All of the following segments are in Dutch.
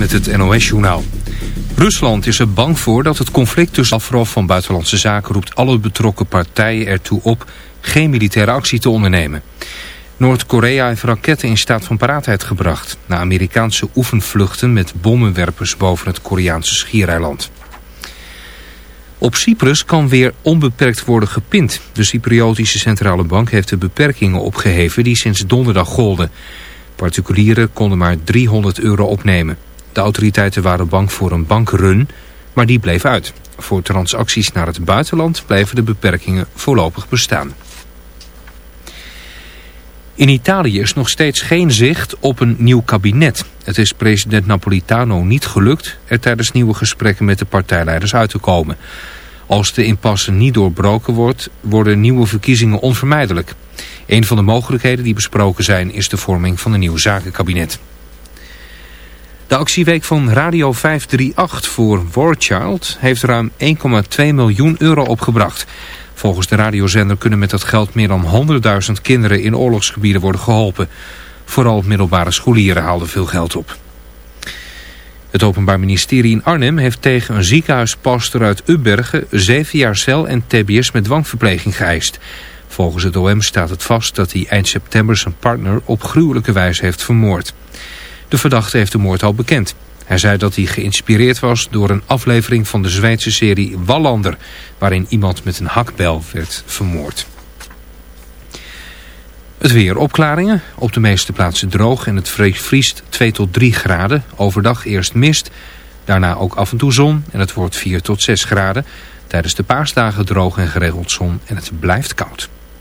met het NOS-journaal. Rusland is er bang voor dat het conflict tussen Lavrov van Buitenlandse Zaken... roept alle betrokken partijen ertoe op geen militaire actie te ondernemen. Noord-Korea heeft raketten in staat van paraatheid gebracht... na Amerikaanse oefenvluchten met bommenwerpers boven het Koreaanse schiereiland. Op Cyprus kan weer onbeperkt worden gepind. De Cypriotische Centrale Bank heeft de beperkingen opgeheven die sinds donderdag golden. Particulieren konden maar 300 euro opnemen. De autoriteiten waren bang voor een bankrun, maar die bleef uit. Voor transacties naar het buitenland blijven de beperkingen voorlopig bestaan. In Italië is nog steeds geen zicht op een nieuw kabinet. Het is president Napolitano niet gelukt er tijdens nieuwe gesprekken met de partijleiders uit te komen. Als de impasse niet doorbroken wordt, worden nieuwe verkiezingen onvermijdelijk. Een van de mogelijkheden die besproken zijn is de vorming van een nieuw zakenkabinet. De actieweek van Radio 538 voor War Child heeft ruim 1,2 miljoen euro opgebracht. Volgens de radiozender kunnen met dat geld meer dan 100.000 kinderen in oorlogsgebieden worden geholpen. Vooral middelbare scholieren haalden veel geld op. Het Openbaar Ministerie in Arnhem heeft tegen een ziekenhuispastor uit Ubbergen zeven jaar cel en tbs met dwangverpleging geëist. Volgens het OM staat het vast dat hij eind september zijn partner op gruwelijke wijze heeft vermoord. De verdachte heeft de moord al bekend. Hij zei dat hij geïnspireerd was door een aflevering van de Zweedse serie Wallander... waarin iemand met een hakbel werd vermoord. Het weer opklaringen. Op de meeste plaatsen droog en het vriest 2 tot 3 graden. Overdag eerst mist, daarna ook af en toe zon en het wordt 4 tot 6 graden. Tijdens de paasdagen droog en geregeld zon en het blijft koud.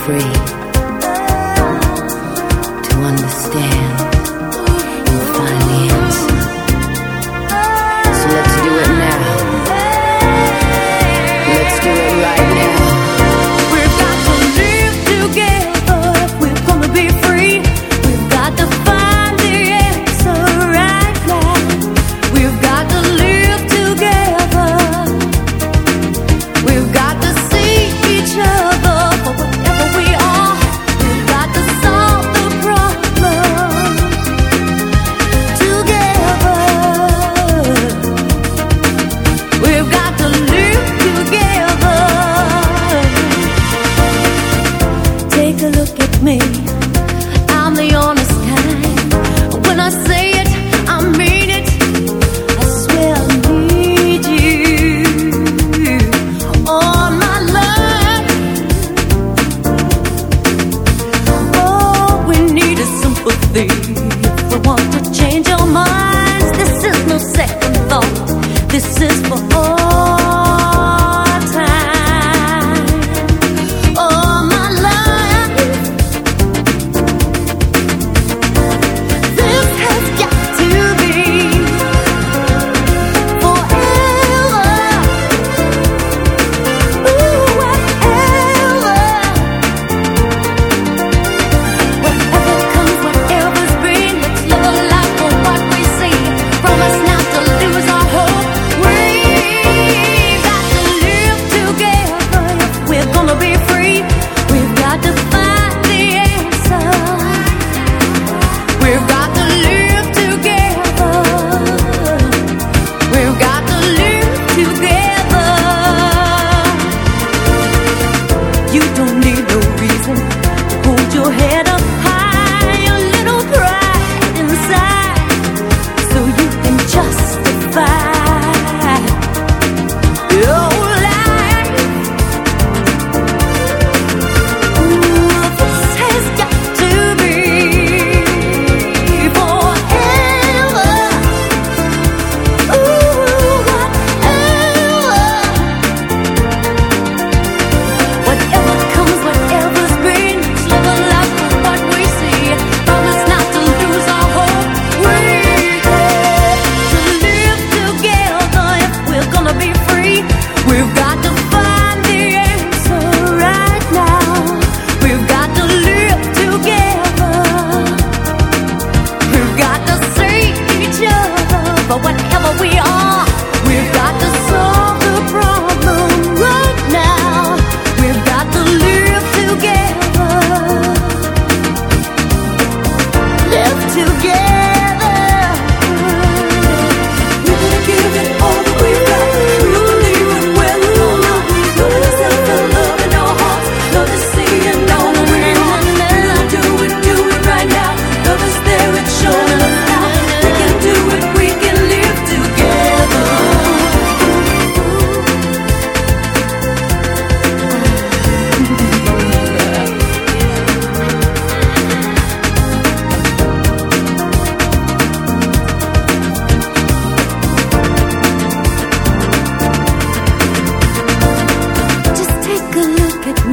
free.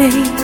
me.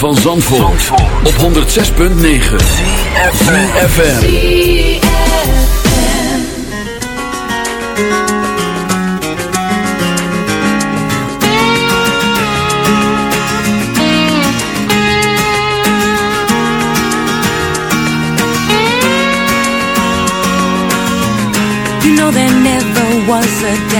van Zandvoort, op 106.9 CFFM never was a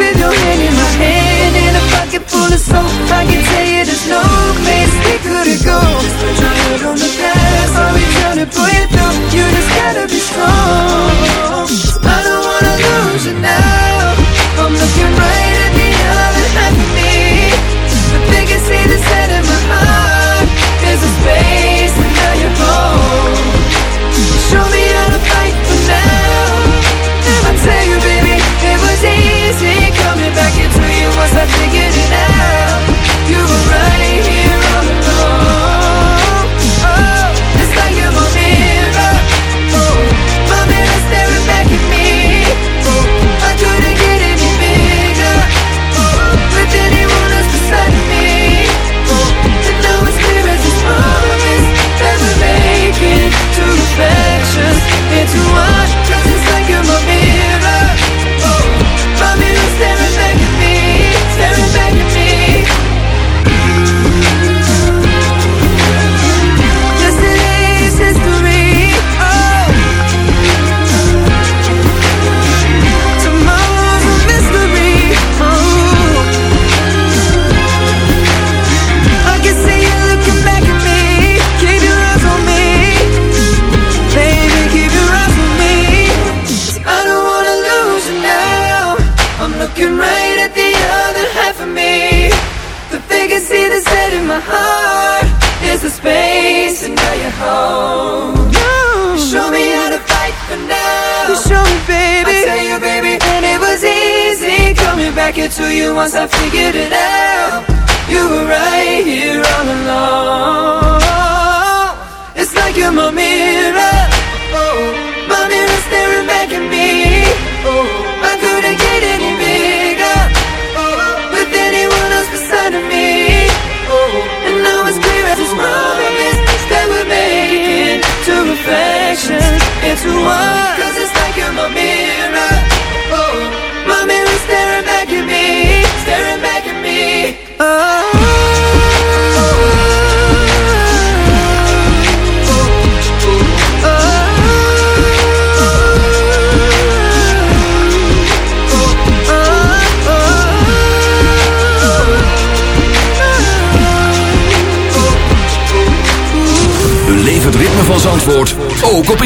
with your hand in my hand In a pocket full of soap. I can tell you there's no place we couldn't go Just put your head on the past I'll be trying to pull you through. You just gotta be strong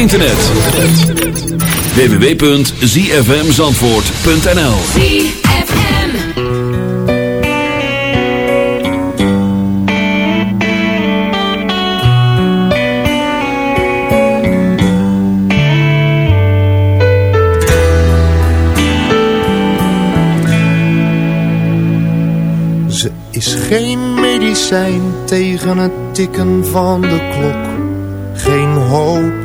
internet. www.zfmzandvoort.nl ZFM. Ze is geen medicijn tegen het tikken van de klok. Geen hoop,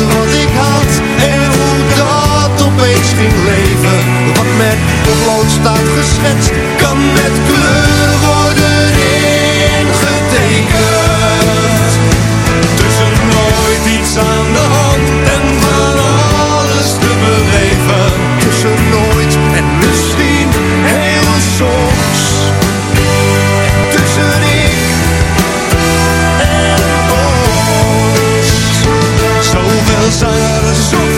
wat ik had en hoe dat opeens ging leven. Wat met potlood staat geschetst, kan met kleur worden zijn er zo.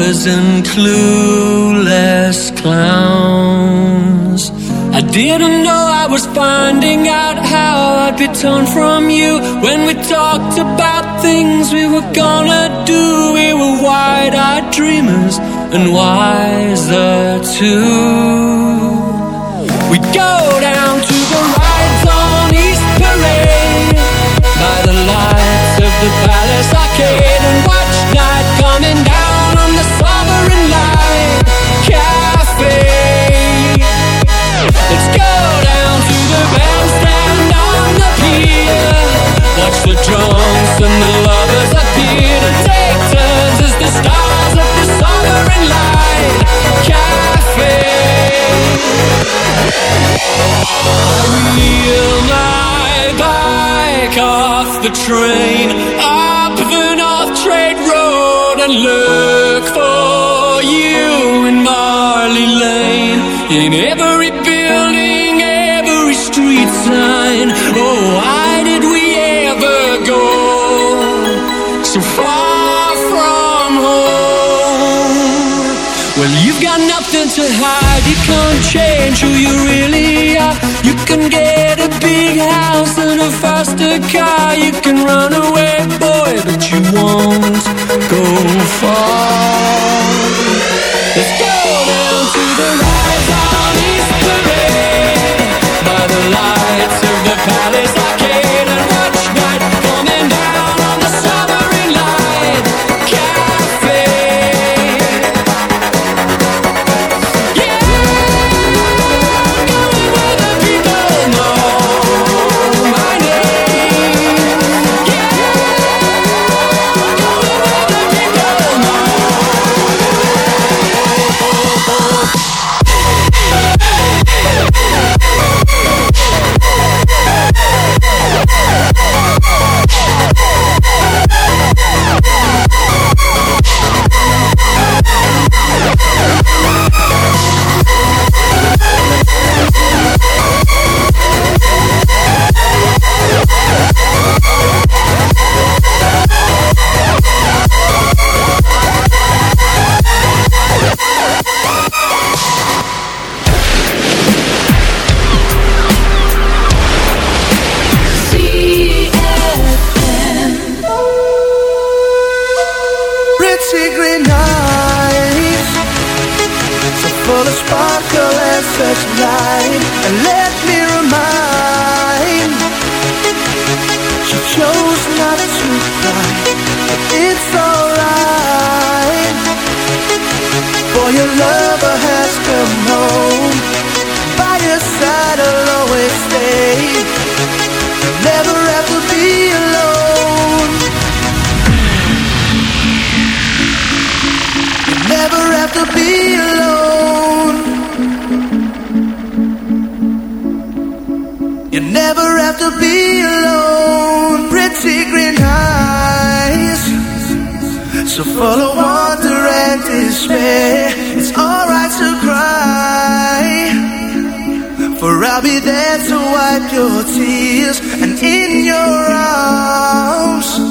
lovers and clueless clowns. I didn't know I was finding out how I'd be torn from you when we talked about things we were gonna do. We were wide eyed dreamers and wiser too. We'd go down to the rides on East Parade by the lights of the Palace Arcade the drums and the lovers appear to take turns as the stars of the Sovereign Light Cafe. I wheel my bike off the train up the North Trade Road and look for you in Marley Lane. In every building, can't change who you really are. You can get a big house and a faster car. You can run away, never have to be alone. It's alright to cry, for I'll be there to wipe your tears and in your arms.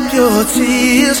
Wipe your tears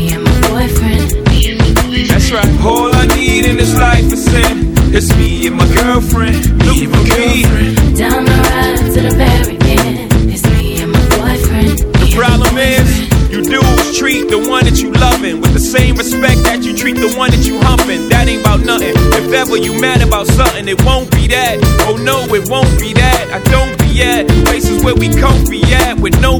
That's right. All I need in this life is sin. It's me and my girlfriend, me and my girlfriend. Down the ride to the end. It's me and my boyfriend. The problem is, you dudes treat the one that you loving with the same respect that you treat the one that you humping. That ain't about nothing. If ever you mad about something, it won't be that. Oh no, it won't be that. I don't be at places where we comfy at with no.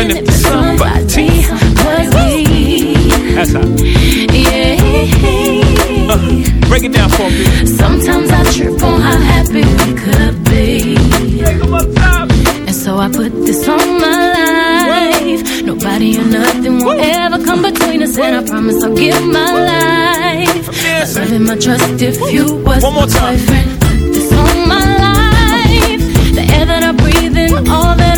even, if somebody was me. That's how. Yeah. Break it down for me. Sometimes I trip on how happy we could be. And so I put this on my life. Nobody or nothing will ever come between us. And I promise I'll give my life. My love and my trust if you was One more my time. boyfriend. Put this on my life. The air that I breathe in, all that